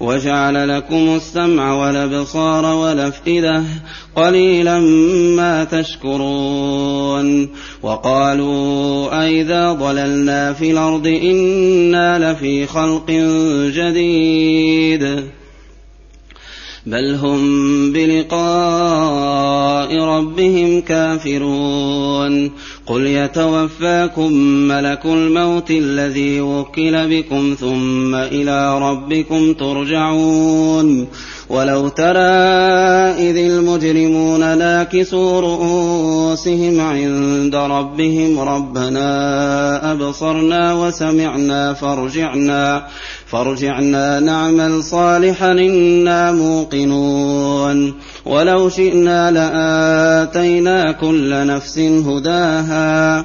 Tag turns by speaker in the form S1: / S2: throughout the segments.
S1: وجعل لكم السمع والأبصار والأفئدة قليلا ما تشكرون وقالوا أئذا ضللنا في الأرض إنا لفي خلق جديد بل هم بلقاء ربهم كافرون قل يتوفاكم ملك الموت الذي وكل بكم ثم إلى ربكم ترجعون ولو ترى إذ المجرمون ناكسوا رؤوسهم عند ربهم ربنا أبصرنا وسمعنا فارجعنا فارجعنا نعمل صالحا إنا موقنون. ولو شئنا لآتينا كل نفس هداها.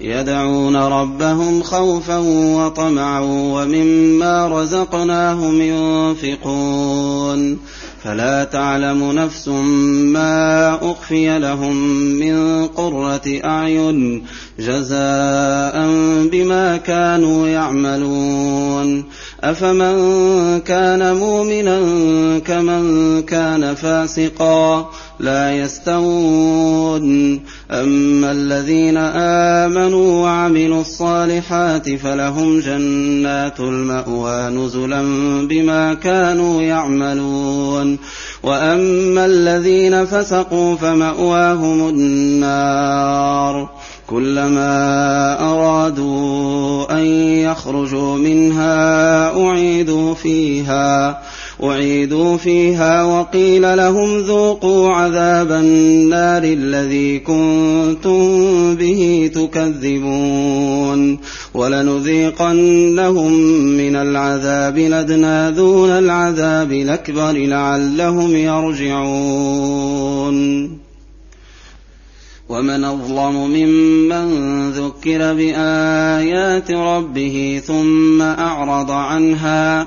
S1: يدعون ربهم خوفا وطمعا ومما رزقناهم ينفقون. فلا تعلم نفس ما أخفي لهم من قرة أعين جزاء بما كانوا يعملون. أفمن كان مؤمنا كمن كان فاسقا لا يستوون. أما الذين آمنوا وعملوا الصالحات فلهم جنات المأوى نزلا بما كانوا يعملون. واما الذين فسقوا فماواهم النار كلما ارادوا ان يخرجوا منها اعيدوا فيها أعيدوا فيها وقيل لهم ذوقوا عذاب النار الذي كنتم به تكذبون ولنذيقنهم من العذاب لدنا دون العذاب الأكبر لعلهم يرجعون. ومن أظلم ممن ذكر بآيات ربه ثم أعرض عنها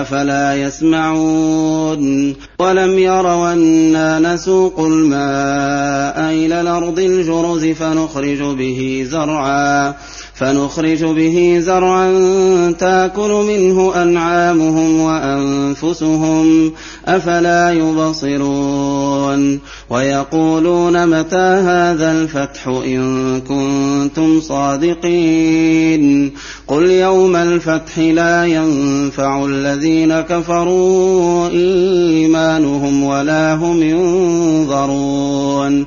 S1: أفلا يسمعون؟ ولم يروا أنا نسوق الماء إلى الأرض الجرز فنخرج به زرعا. فنخرج به زرعا تاكل منه أنعامهم وأنفسهم أفلا يبصرون. ويقولون متى هذا الفتح إن كنتم صادقين. قل يوم الفتح لا ينفع الذين كفروا إيمانهم ولا هم ينظرون.